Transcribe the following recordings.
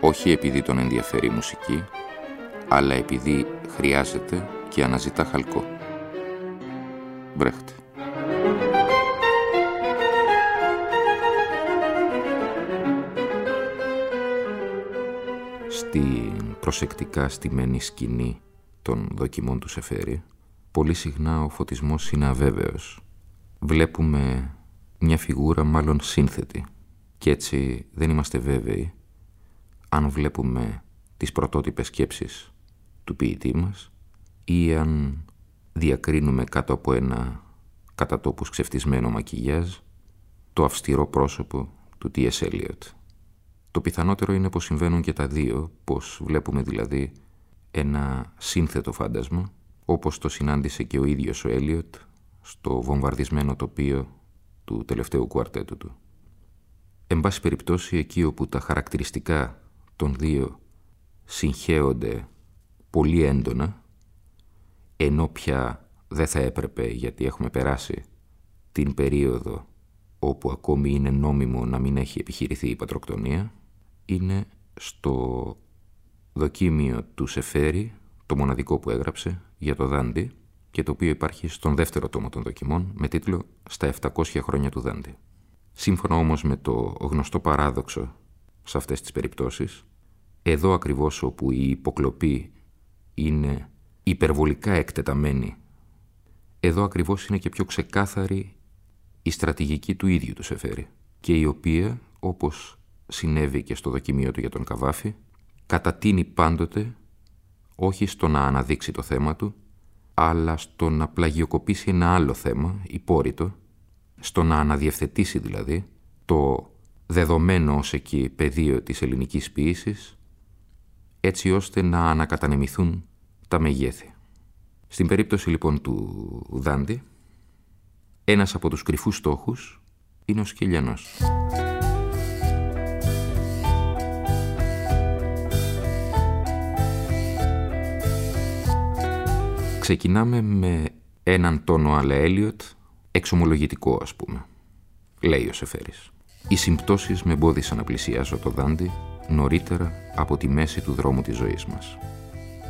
όχι επειδή τον ενδιαφέρει η μουσική, αλλά επειδή χρειάζεται και αναζητά χαλκό. Βρέχτε. Στην προσεκτικά στημένη σκηνή των δοκιμών του Σεφέρη, πολύ συχνά ο φωτισμός είναι αβέβαιος. Βλέπουμε μια φιγούρα μάλλον σύνθετη και έτσι δεν είμαστε βέβαιοι αν βλέπουμε τις πρωτότυπες σκέψεις του ποιητή μας ή αν διακρίνουμε κάτω από ένα κατά τόπους ξεφτισμένο μακιγιάζ το αυστηρό πρόσωπο του T.S. Eliot. Το πιθανότερο είναι πως συμβαίνουν και τα δύο, πως βλέπουμε δηλαδή ένα σύνθετο φάντασμα, όπως το συνάντησε και ο ίδιος ο Έλιοτ στο βομβαρδισμένο τοπίο του τελευταίου κουαρτέτου του. Εν πάση περιπτώσει, εκεί όπου τα χαρακτηριστικά των δύο συγχέονται πολύ έντονα, ενώ πια δεν θα έπρεπε γιατί έχουμε περάσει την περίοδο όπου ακόμη είναι νόμιμο να μην έχει επιχειρηθεί η πατροκτονία, είναι στο δοκίμιο του Σεφέρη, το μοναδικό που έγραψε για το Δάντι και το οποίο υπάρχει στον δεύτερο τόμο των δοκιμών με τίτλο «Στα 700 χρόνια του Δάντι». Σύμφωνα όμως με το γνωστό παράδοξο σε αυτές τις περιπτώσεις, εδώ ακριβώς όπου η υποκλοπή είναι υπερβολικά εκτεταμένη, εδώ ακριβώς είναι και πιο ξεκάθαρη η στρατηγική του ίδιου του Σεφέρη και η οποία, όπως συνέβη και στο δοκιμίο του για τον Καβάφη, κατατείνει πάντοτε όχι στο να αναδείξει το θέμα του, αλλά στο να πλαγιοκοπήσει ένα άλλο θέμα, υπόρρητο, στο να αναδιευθετήσει δηλαδή το δεδομένο ως εκεί πεδίο της ελληνικής ποίησης, έτσι ώστε να ανακατανεμηθούν τα μεγέθη. Στην περίπτωση λοιπόν του Δάντη, ένας από τους κρυφούς στόχους είναι ο Σκυλιανός. Ξεκινάμε με έναν τόνο αλλά Έλιοτ, εξομολογητικό ας πούμε. Λέει ο Σεφέρης. Οι συμπτώσεις με εμπόδισαν να πλησιάσω το Δάντι νωρίτερα από τη μέση του δρόμου της ζωής μας.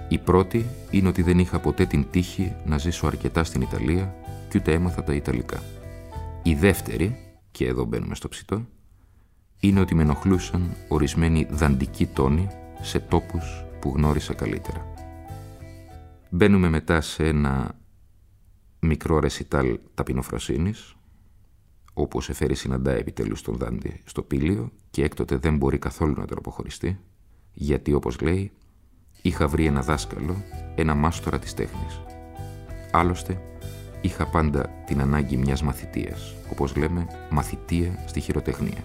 Η πρώτη είναι ότι δεν είχα ποτέ την τύχη να ζήσω αρκετά στην Ιταλία και ούτε έμαθα τα Ιταλικά. Η δεύτερη, και εδώ μπαίνουμε στο ψητό, είναι ότι με ενοχλούσαν ορισμένοι δαντικοί τόνοι σε τόπους που γνώρισα καλύτερα. Μπαίνουμε μετά σε ένα μικρό ρεσιτάλ ταπεινοφροσύνης, όπου ο Σεφέρη συναντά επιτέλους τον Δάντη στο πήλιο και έκτοτε δεν μπορεί καθόλου να τον αποχωριστεί, γιατί όπως λέει, είχα βρει ένα δάσκαλο, ένα μάστορα της τέχνης. Άλλωστε, είχα πάντα την ανάγκη μιας μαθητείας, όπως λέμε, μαθητεία στη χειροτεχνία.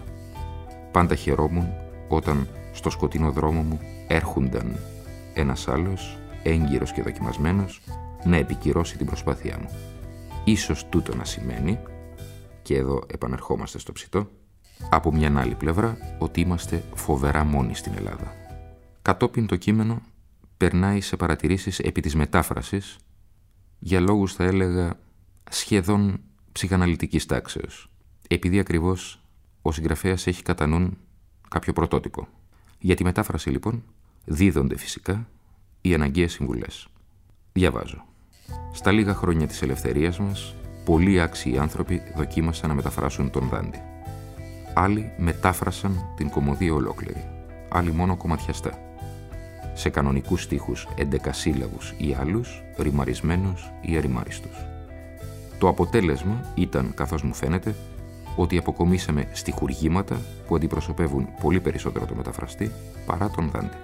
Πάντα χαιρόμουν όταν στο σκοτεινό δρόμο μου έρχονταν ένας άλλος έγκυρος και δοκιμασμένος, να επικυρώσει την προσπάθειά μου. Ίσως τούτο να σημαίνει, και εδώ επανερχόμαστε στο ψητό, από μια άλλη πλευρά ότι είμαστε φοβερά μόνοι στην Ελλάδα. Κατόπιν το κείμενο περνάει σε παρατηρήσεις επί της μετάφρασης για λόγους θα έλεγα σχεδόν ψυχαναλυτικής τάξεως, επειδή ακριβώς ο συγγραφέας έχει κατά νου κάποιο πρωτότυπο. Για τη μετάφραση λοιπόν δίδονται φυσικά οι αναγκαίες συμβουλές. Διαβάζω. Στα λίγα χρόνια της ελευθερίας μας, πολλοί άξιοι άνθρωποι δοκίμασαν να μεταφράσουν τον Δάντη. Άλλοι μετάφρασαν την κομμωδία ολόκληρη, άλλοι μόνο κομματιαστά. Σε κανονικούς στίχους εντεκασύλλαβους ή άλλους, ρημαρισμένους ή αριμάριστους. Το αποτέλεσμα ήταν, καθώς μου φαίνεται, ότι αποκομίσαμε στιχουργήματα που αντιπροσωπεύουν πολύ περισσότερο το μεταφραστή παρά τον Δάντη.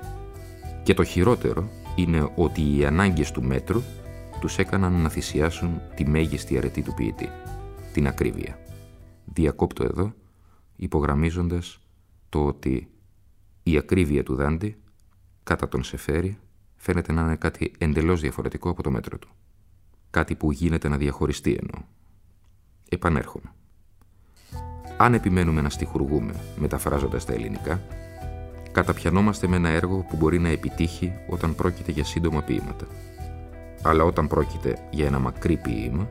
Και το χειρότερο είναι ότι οι ανάγκες του μέτρου τους έκαναν να θυσιάσουν τη μέγιστη αρετή του ποιητή, την ακρίβεια. Διακόπτω εδώ, υπογραμμίζοντας το ότι η ακρίβεια του Δάντη κατά τον Σεφέρη φαίνεται να είναι κάτι εντελώς διαφορετικό από το μέτρο του. Κάτι που γίνεται να διαχωριστεί εννοώ. Επανέρχομαι. Αν επιμένουμε να στιχουργούμε μεταφράζοντας τα ελληνικά, καταπιανόμαστε με ένα έργο που μπορεί να επιτύχει όταν πρόκειται για σύντομα ποίηματα. Αλλά όταν πρόκειται για ένα μακρύ ποίημα,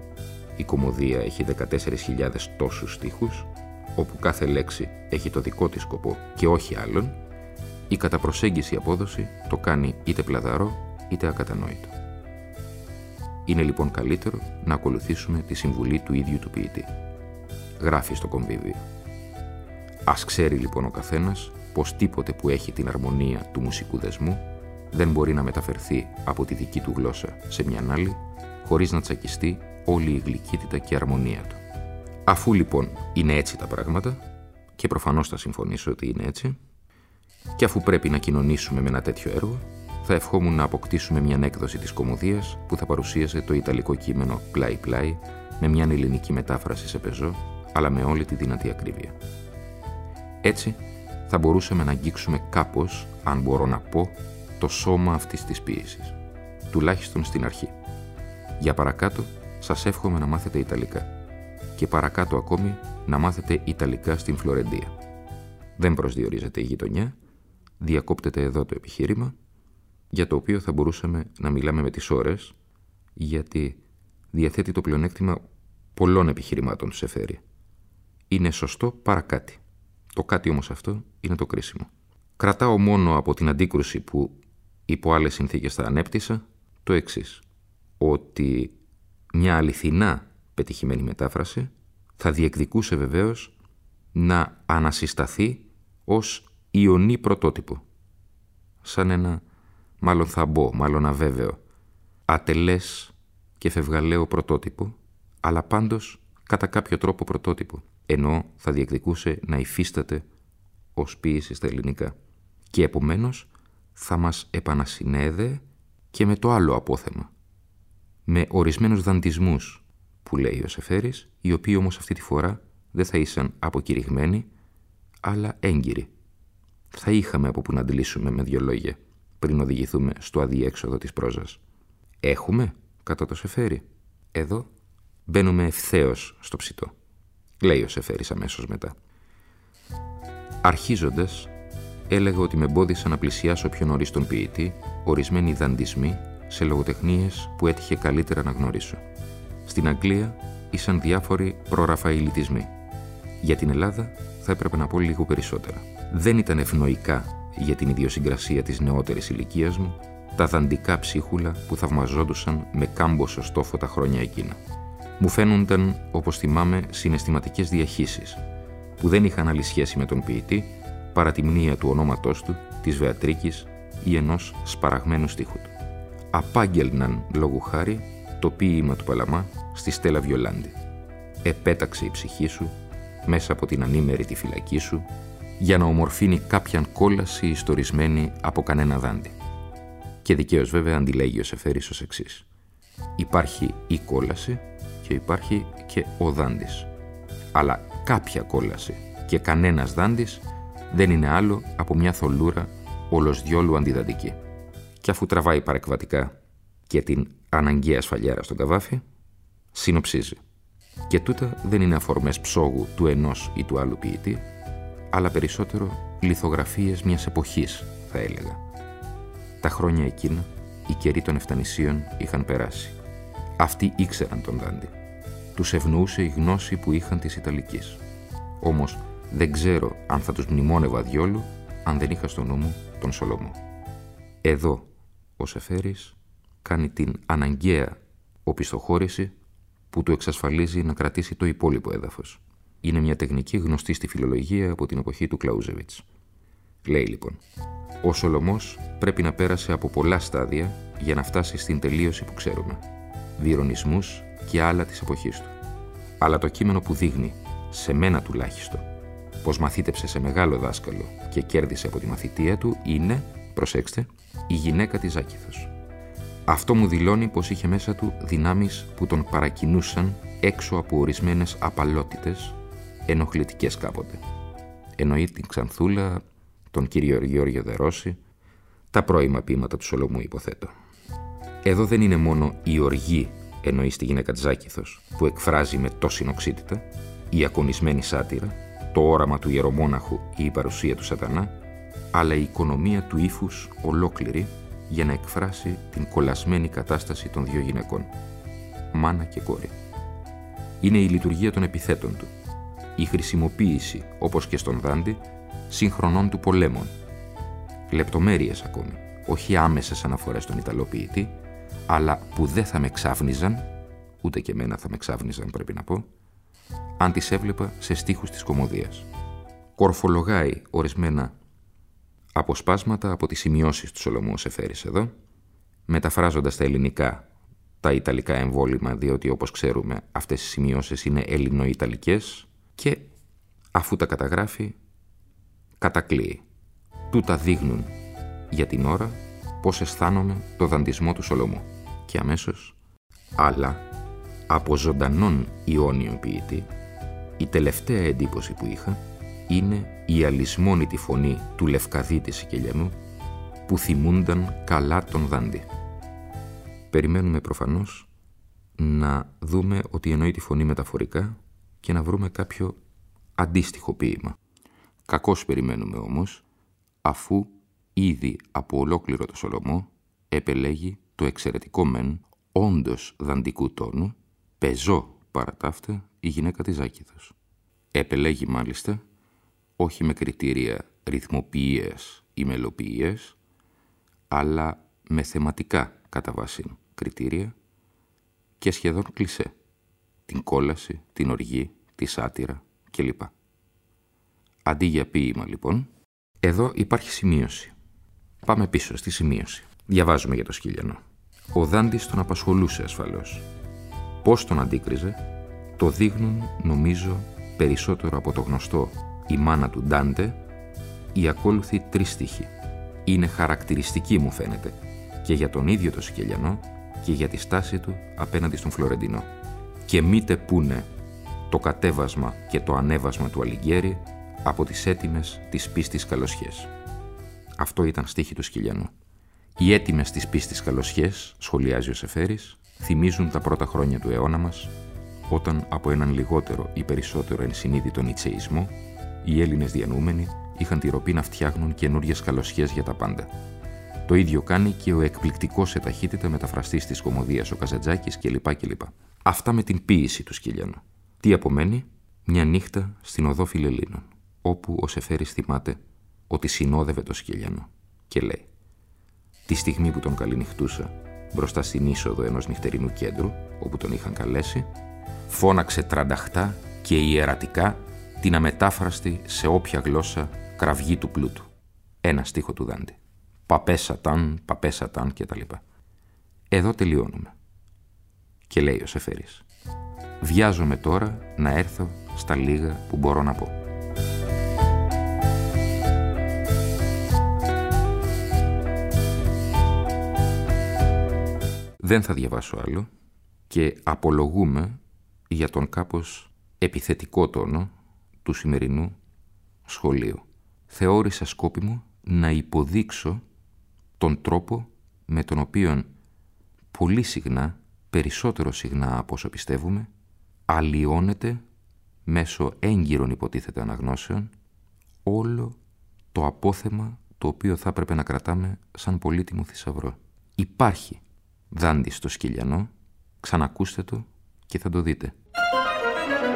η κομμωδία έχει 14.000 τόσους στίχους, όπου κάθε λέξη έχει το δικό της σκοπό και όχι άλλον, η κατά προσέγγιση απόδοση το κάνει είτε πλαδαρό είτε ακατανόητο. Είναι λοιπόν καλύτερο να ακολουθήσουμε τη συμβουλή του ίδιου του ποιητή. Γράφει στο κομβίβιο. Ας ξέρει λοιπόν ο καθένας πως τίποτε που έχει την αρμονία του μουσικού δεσμού δεν μπορεί να μεταφερθεί από τη δική του γλώσσα σε μια άλλη χωρίς να τσακιστεί όλη η γλυκύτητα και αρμονία του. Αφού λοιπόν είναι έτσι τα πράγματα, και προφανώς θα συμφωνήσω ότι είναι έτσι, και αφού πρέπει να κοινωνήσουμε με ένα τέτοιο έργο, θα ευχόμουν να αποκτήσουμε μια έκδοση της κομμωδίας που θα παρουσίασε το ιταλικό κείμενο πλάι-πλάι με μια ελληνική μετάφραση σε πεζό, αλλά με όλη τη δυνατή ακρίβεια. Έτσι, θα μπορούσαμε να αγγίξουμε κάπως, αν μπορώ να πω, το σώμα αυτής της πίεσης. Τουλάχιστον στην αρχή. Για παρακάτω, σας εύχομαι να μάθετε Ιταλικά. Και παρακάτω ακόμη, να μάθετε Ιταλικά στην Φλωρεντία. Δεν προσδιορίζεται η γειτονιά, διακόπτεται εδώ το επιχείρημα, για το οποίο θα μπορούσαμε να μιλάμε με τις ώρες, γιατί διαθέτει το πλεονέκτημα πολλών επιχειρημάτων σε φέρει. Είναι σωστό παρακάτι. Το κάτι όμως αυτό είναι το κρίσιμο. Κρατάω μόνο από την αντίκρουση που υπό άλλες συνθήκες θα ανέπτυσα το εξής ότι μια αληθινά πετυχημένη μετάφραση θα διεκδικούσε βεβαίως να ανασυσταθεί ως ιονή πρωτότυπο. Σαν ένα, μάλλον θα μπω, μάλλον αβέβαιο, ατελές και φευγαλαίο πρωτότυπο, αλλά πάντως κατά κάποιο τρόπο πρωτότυπο, ενώ θα διεκδικούσε να υφίσταται ως ποίηση στα ελληνικά. Και επομένως θα μας επανασυνέδε και με το άλλο απόθεμα, με ορισμένους δαντισμούς που λέει ο Σεφέρης, οι οποίοι όμως αυτή τη φορά δεν θα ήσαν αποκηρυγμένοι, αλλά έγκυροι. Θα είχαμε από που να αντλήσουμε με δύο λόγια, πριν οδηγηθούμε στο αδιέξοδο της πρόζας. Έχουμε, κατά το Σεφέρη. Εδώ μπαίνουμε ευθέως στο ψητό. Λέει ο Σεφέρης αμέσως μετά. Αρχίζοντας, έλεγα ότι με εμπόδισαν να πλησιάσω πιο νωρίς τον ποιητή ορισμένοι δαντισμοί σε λογοτεχνίες που έτυχε καλύτερα να γνωρίσω. Στην Αγγλία ήσαν διάφοροι προραφαηλιτισμοί. Για την Ελλάδα θα έπρεπε να πω λίγο περισσότερα. Δεν ήταν ευνοϊκά για την ιδιοσυγκρασία της νεότερης ηλικίας μου τα δαντικά ψίχουλα που θαυμαζόντουσαν με κάμποσο στόφο τα χρόνια εκείνα. Μου φαίνονταν, όπως θυμάμαι, συναισθηματικές διαχύσεις, που δεν είχαν άλλη σχέση με τον ποιητή παρά τη μνήα του ονόματός του, της Βεατρίκης ή ενός σπαραγμένου στίχου του. Απάγγελναν, λόγου χάρη, το ποίημα του Παλαμά στη Στέλλα Βιολάντη. Επέταξε η ψυχή σου μέσα από την ανήμερη τη φυλακή σου για να ομορφύνει κάποιαν κόλαση ιστορισμένη από κανένα δάντη. Και δικαίως βέβαια αντιλέγει ο Σεφέρης ως εξής. Υπάρχει η κόλαση και υπάρχει και ο δάντης. Αλλά κάποια κόλαση και κανένας δάντης δεν είναι άλλο από μια θολούρα όλος διόλου αντιδαντική. Και αφού τραβάει παρεκβατικά και την αναγκαία σφαλιάρα στον καβάφι, συνοψίζει. Και τούτα δεν είναι αφορμές ψόγου του ενός ή του άλλου ποιητή, αλλά περισσότερο λιθογραφίες μιας εποχής, θα έλεγα. Τα χρόνια εκείνα, οι καιροί των Εφτανησίων είχαν περάσει. Αυτοί ήξεραν τον Δάντη. Τους ευνοούσε η γνώση που είχαν της Ιταλικής. Όμως δεν ξέρω αν θα τους μνημόνευα διόλου αν δεν είχα στο νου μου τον Σολομό. Εδώ ο Σεφέρης κάνει την αναγκαία οπισθοχώρηση που του εξασφαλίζει να κρατήσει το υπόλοιπο έδαφος. Είναι μια τεχνική γνωστή στη φιλολογία από την εποχή του Κλαούζεβιτς. Λέει λοιπόν, ο Σολομός πρέπει να πέρασε από πολλά στάδια για να φτάσει στην τελείωση που ξέρουμε, διρονισμούς και άλλα της εποχής του. Αλλά το κείμενο που δείχνει, σε μένα τουλάχιστον, πως μαθήτεψε σε μεγάλο δάσκαλο και κέρδισε από τη μαθητεία του είναι, προσέξτε, η γυναίκα της Ζάκηθος. Αυτό μου δηλώνει πως είχε μέσα του δυνάμεις που τον παρακινούσαν έξω από ορισμένες απαλότητες, ενοχλητικές κάποτε. Εννοεί την Ξανθούλα, τον κύριο Γιώργιο Δερόση, Τα πρώιμα ποίηματα του Σολομού υποθέτω. Εδώ δεν είναι μόνο η οργή, εννοεί στη γυναίκα Τζάκηθος, που εκφράζει με τόση νοξύτητα, η ακονισμένη σάτυρα, το όραμα του ιερομόναχου ή η παρουσία του σατανά, αλλά η οικονομία του ύφους ολόκληρη για να εκφράσει την κολλασμένη κατάσταση των δύο γυναικών, μάνα και κόρη. Είναι η λειτουργία των επιθέτων του, η χρησιμοποίηση, όπως και στον Δάντη, συγχρονών του πολέμων. Λεπτομέρειες ακόμη, όχι άμεσες αναφορές στον Ιταλοποιητή, αλλά που δεν θα με ξάφνιζαν, ούτε και εμένα θα με ξάφνιζαν πρέπει να πω, αν τις έβλεπα σε στίχους της κομμωδίας. Κορφολογάει ορισμένα αποσπάσματα από τις σημειώσεις του Σολομού Σεφέρης εδώ, μεταφράζοντας τα ελληνικά τα ιταλικά εμβόλυμα, διότι όπως ξέρουμε αυτές οι σημειώσεις είναι ελληνοϊταλικές και αφού τα καταγράφει, κατακλείει. Τούτα δείχνουν για την ώρα πώς αισθάνομαι το δαντισμό του Σολομού. Και αμέσως, αλλά από ζωντανόν Ιόνιο ποιητή, η τελευταία εντύπωση που είχα είναι η αλυσμόνητη φωνή του Λευκαδίτη Σικελιανού που θυμούνταν καλά τον Δάντη. Περιμένουμε προφανώς να δούμε ότι εννοεί τη φωνή μεταφορικά και να βρούμε κάποιο αντίστοιχο ποίημα. Κακώς περιμένουμε όμως, αφού ήδη από ολόκληρο το Σολομό επελέγει το εξαιρετικό μεν, όντως δαντικού τόνου, πεζό παρατάφτα η γυναίκα της Ζάκηθος. Επελέγει μάλιστα, όχι με κριτήρια ρυθμοποιίας ή μελοποιίας, αλλά με θεματικά κατά βάση κριτήρια και σχεδόν κλισέ. Την κόλαση, την οργή, τη σάτυρα κλπ. Αντί για ποίημα λοιπόν, εδώ υπάρχει σημείωση. Πάμε πίσω στη σημείωση. Διαβάζουμε για το σκύλιανο. Ο Δάντης τον απασχολούσε ασφαλώς. Πώς τον αντίκριζε, το δείχνουν νομίζω περισσότερο από το γνωστό «Η μάνα του Ντάντε» οι ακόλουθοι τρεις στίχοι. Είναι χαρακτηριστική μου φαίνεται και για τον ίδιο το Σικελιανό και για τη στάση του απέναντι στον Φλωρεντινό. Και μήτε πούνε το κατέβασμα και το ανέβασμα του Αλιγκέρι από τις έτοιμες της πίστης καλοσχές. Αυτό ήταν στίχη του Σκυλιανού. Οι έτοιμες της πίστης καλοσχές, σχολιάζει ο Σεφέρης, θυμίζουν τα πρώτα χρόνια του αιώνα μας, όταν από έναν λιγότερο ή περισσότερο ενσυνείδητο νητσεϊσμό, οι Έλληνες διανούμενοι είχαν τη ροπή να φτιάχνουν καινούριε καλοσχές για τα πάντα. Το ίδιο κάνει και ο εκπληκτικός σε ταχύτητα μεταφραστής της κομμωδίας ο Καζατζάκης κλπ. κλπ. Αυτά με την ποίηση του Σκυλιανού. Τι απομένει, μια νύχτα στην οδό Φιλελίνων, όπου ο Σεφέρης θυμάται ότι συνόδευε το Σκυλιανό και λέει «Τη στιγμή που τον καληνυχτούσα μπροστά στην είσοδο ενός νυχτερινού κέντρου, όπου τον είχαν καλέσει, φώναξε τρανταχτά και ιερατικά την αμετάφραστη σε όποια γλώσσα κραυγή του πλούτου. Ένα στίχο του Δάντη παπέσαταν, παπέσαταν κτλ. Εδώ τελειώνουμε. Και λέει ο Σεφέρης. Βιάζομαι τώρα να έρθω στα λίγα που μπορώ να πω. Δεν θα διαβάσω άλλο και απολογούμε για τον κάπως επιθετικό τόνο του σημερινού σχολείου. Θεώρησα σκόπιμο να υποδείξω τον τρόπο με τον οποίο πολύ συχνά, περισσότερο συχνά από όσο πιστεύουμε, αλλοιώνεται μέσω έγκυρων υποτίθεται αναγνώσεων όλο το απόθεμα το οποίο θα έπρεπε να κρατάμε σαν πολύτιμο θησαυρό. Υπάρχει δάντη στο σκυλιανό, ξανακούστε το και θα το δείτε.